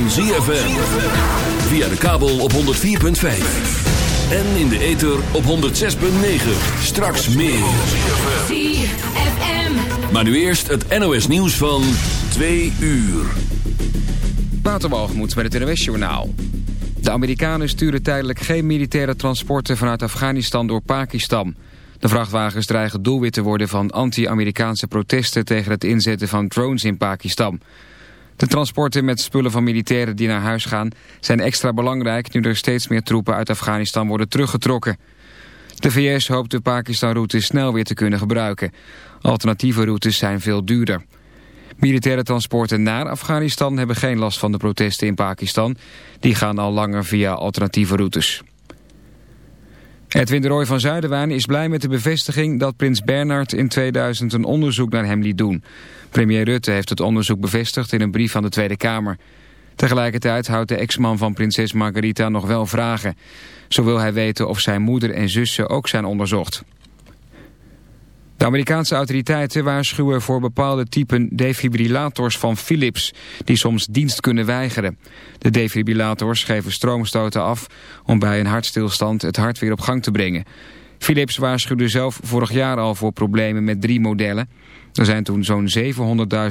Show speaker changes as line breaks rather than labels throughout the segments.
van ZFM. Via de kabel op 104.5. En in de ether op 106.9. Straks meer.
ZFM.
Maar nu eerst het NOS nieuws van 2 uur.
Waterwalgemoed met het NOS-journaal. De Amerikanen sturen tijdelijk geen militaire transporten vanuit Afghanistan door Pakistan. De vrachtwagens dreigen doelwit te worden van anti-Amerikaanse protesten tegen het inzetten van drones in Pakistan. De transporten met spullen van militairen die naar huis gaan zijn extra belangrijk nu er steeds meer troepen uit Afghanistan worden teruggetrokken. De VS hoopt de Pakistan-route snel weer te kunnen gebruiken. Alternatieve routes zijn veel duurder. Militaire transporten naar Afghanistan hebben geen last van de protesten in Pakistan. Die gaan al langer via alternatieve routes. Edwin de van Zuiderwaan is blij met de bevestiging dat prins Bernhard in 2000 een onderzoek naar hem liet doen. Premier Rutte heeft het onderzoek bevestigd in een brief aan de Tweede Kamer. Tegelijkertijd houdt de ex-man van prinses Margarita nog wel vragen. Zo wil hij weten of zijn moeder en zussen ook zijn onderzocht. De Amerikaanse autoriteiten waarschuwen voor bepaalde typen defibrillators van Philips, die soms dienst kunnen weigeren. De defibrillators geven stroomstoten af om bij een hartstilstand het hart weer op gang te brengen. Philips waarschuwde zelf vorig jaar al voor problemen met drie modellen. Er zijn toen zo'n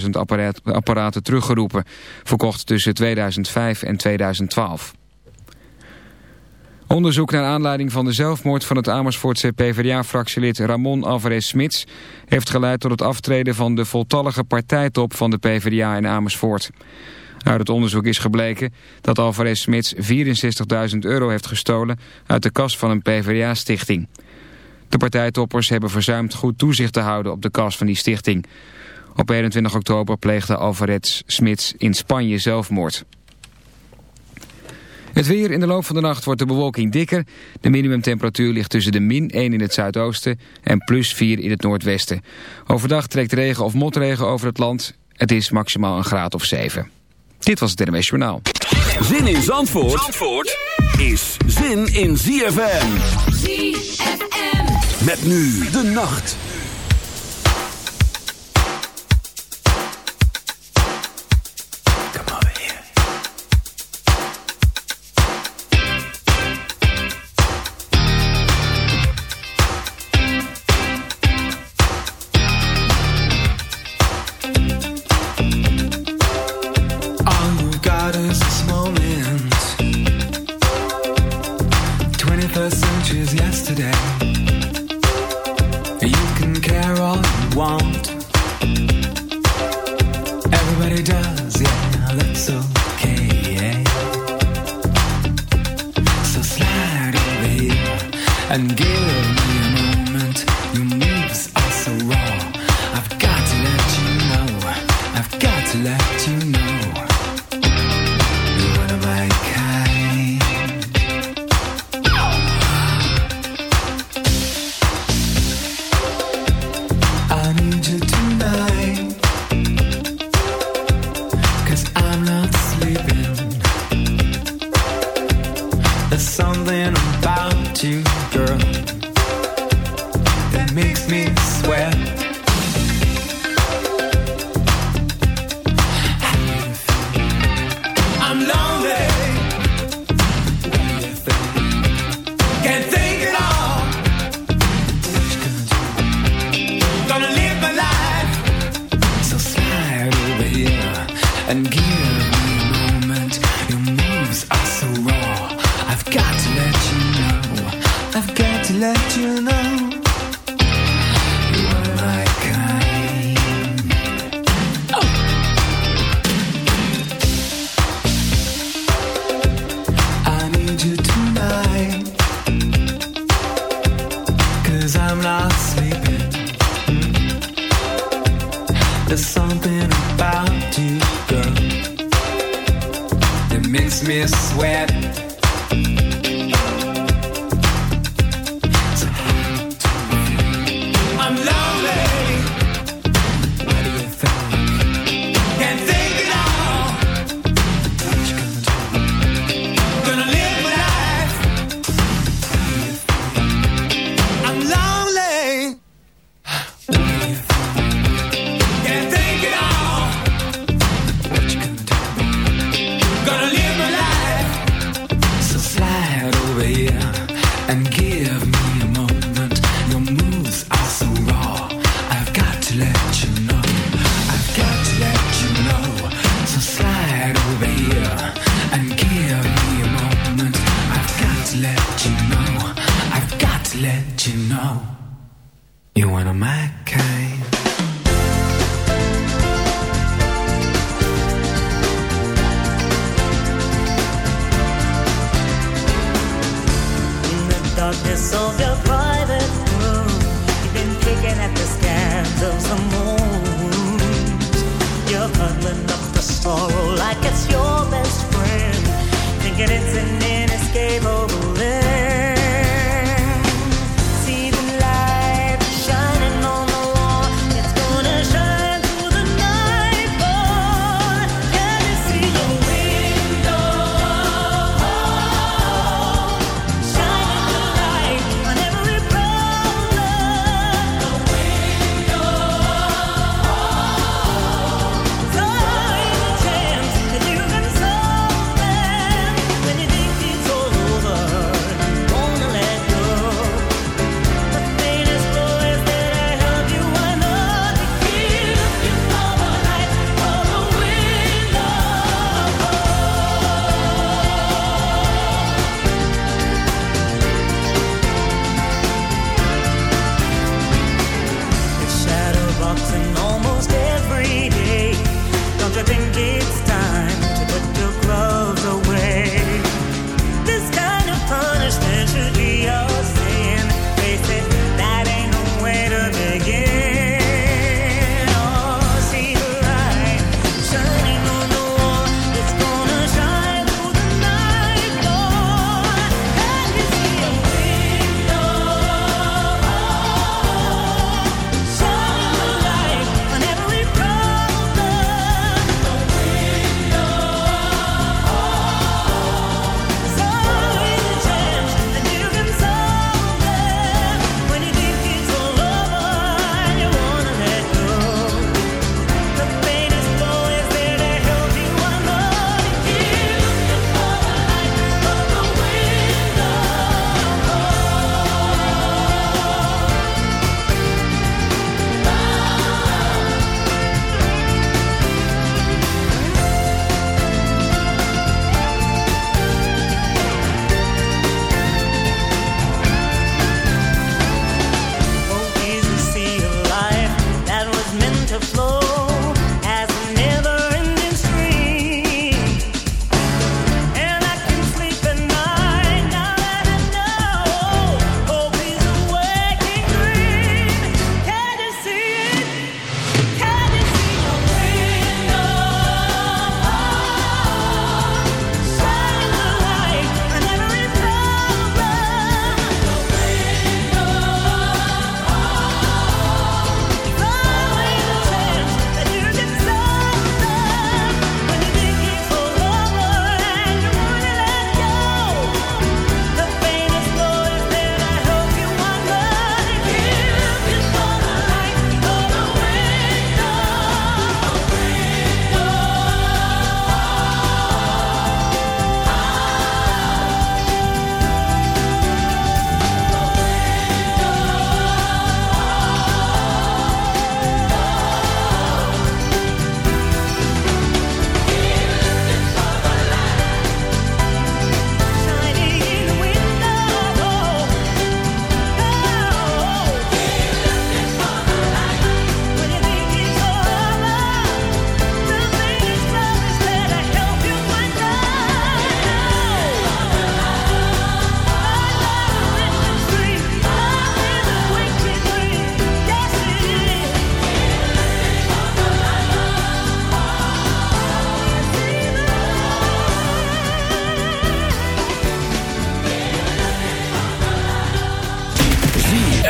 700.000 apparaat, apparaten teruggeroepen, verkocht tussen 2005 en 2012. Onderzoek naar aanleiding van de zelfmoord van het Amersfoortse PvdA-fractielid Ramon Alvarez-Smits heeft geleid tot het aftreden van de voltallige partijtop van de PvdA in Amersfoort. Uit het onderzoek is gebleken dat Alvarez-Smits 64.000 euro heeft gestolen uit de kas van een PvdA-stichting. De partijtoppers hebben verzuimd goed toezicht te houden op de kas van die stichting. Op 21 oktober pleegde Alvarez-Smits in Spanje zelfmoord. Het weer in de loop van de nacht wordt de bewolking dikker. De minimumtemperatuur ligt tussen de min 1 in het zuidoosten en plus 4 in het noordwesten. Overdag trekt regen of motregen over het land. Het is maximaal een graad of 7. Dit was het NMS Journaal.
Zin in Zandvoort, Zandvoort is zin in ZFM.
ZFM.
Met nu de nacht.
and give.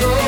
soul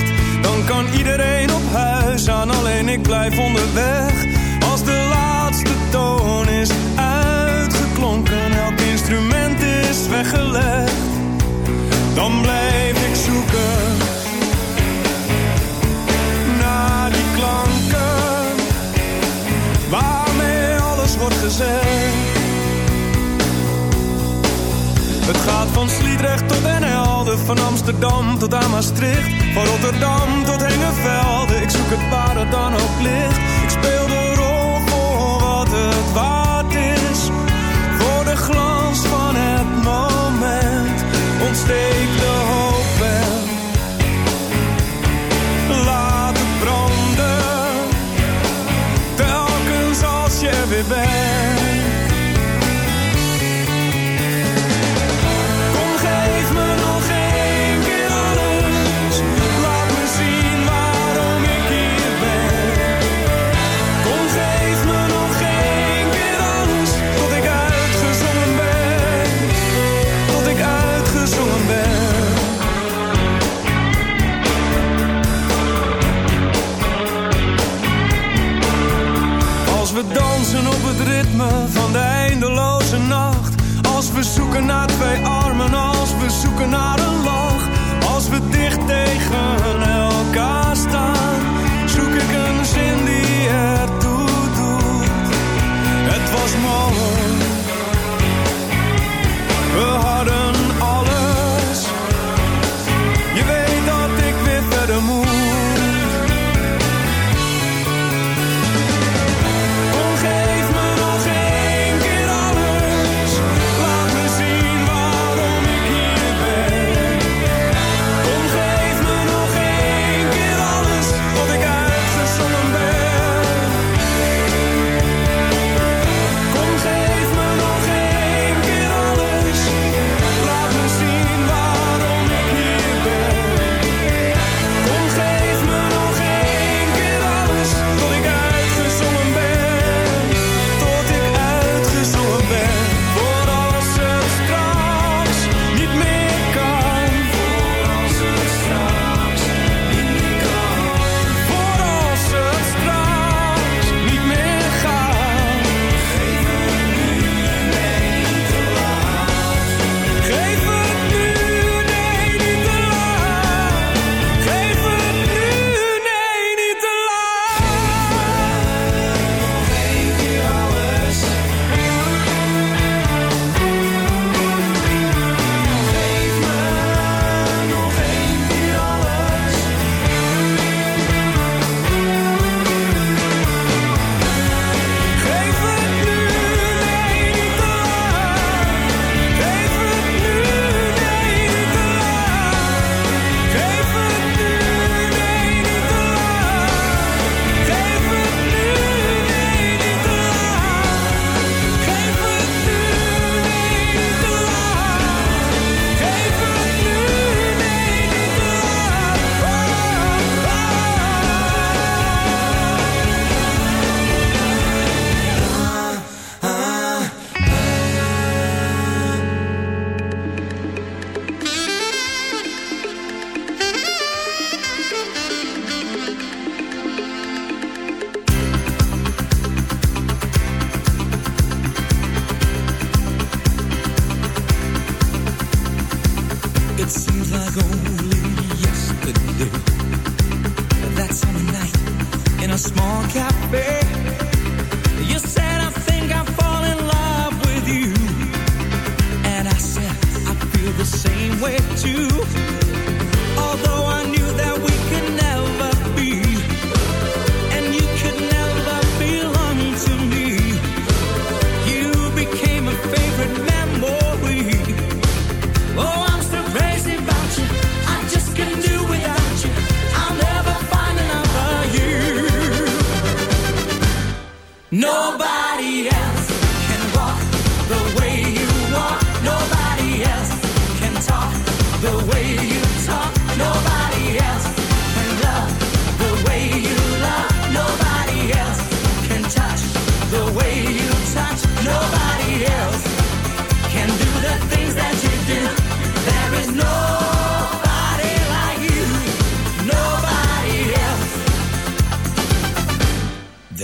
Van Amsterdam tot aan Maastricht. Van Rotterdam tot Hengelvelde. Ik zoek het waar dan ook licht, Ik speel de
not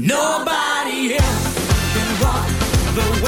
Nobody else can walk the way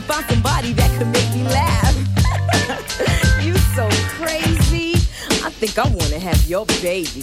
finally found somebody that could make me laugh. you so crazy. I think I wanna have your baby.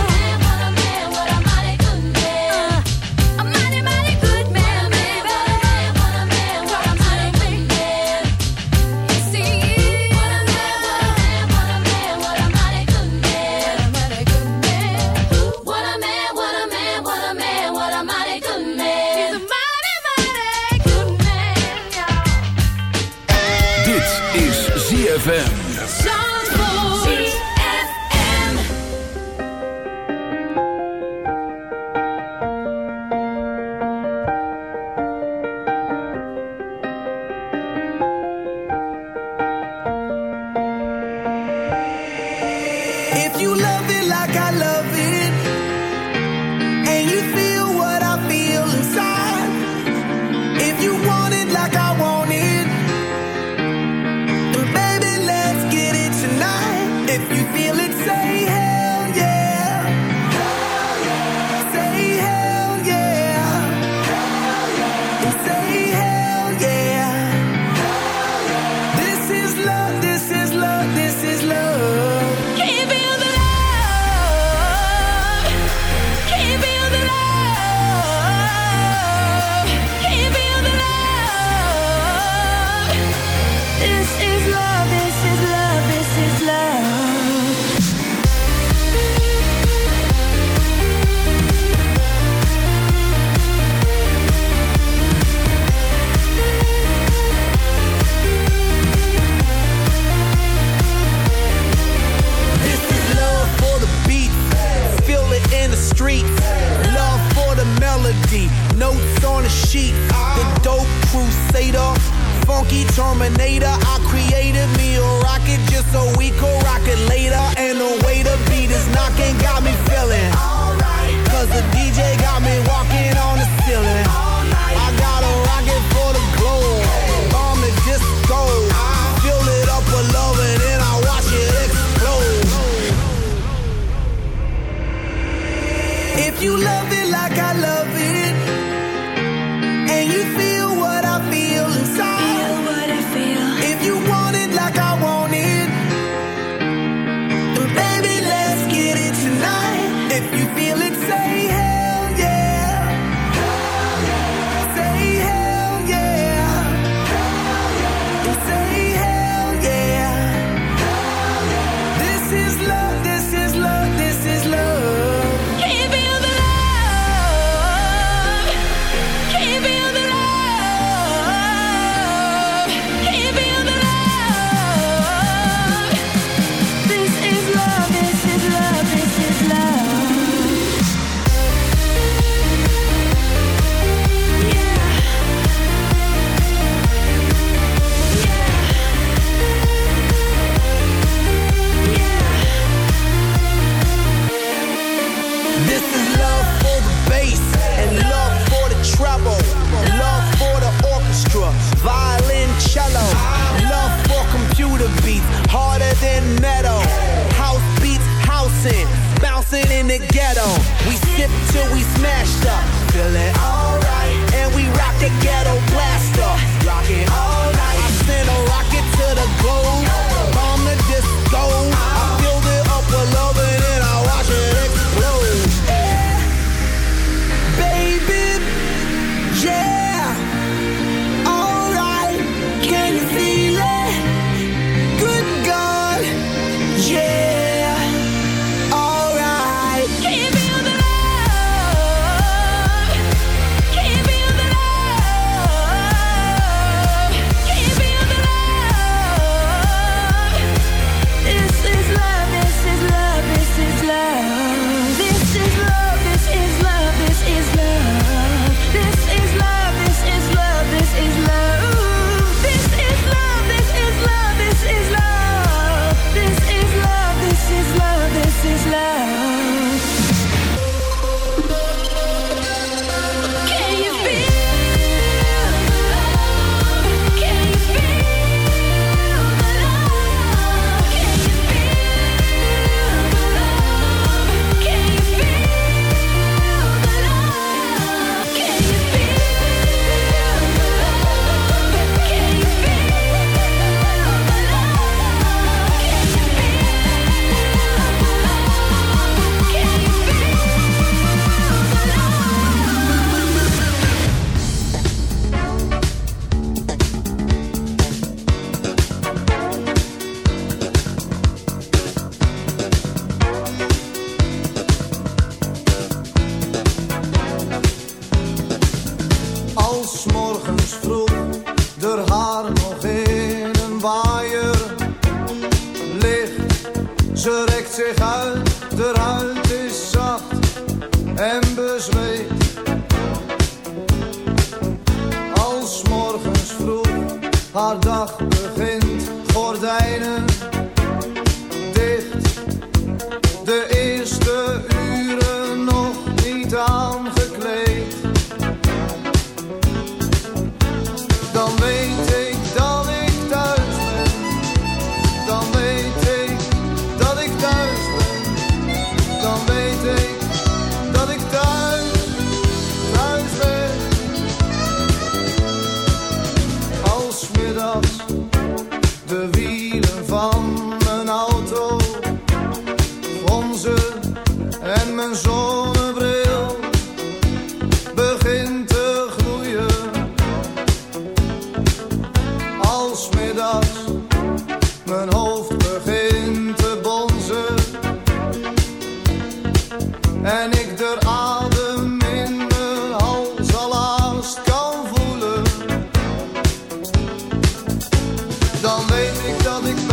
Dan weet ik dat ik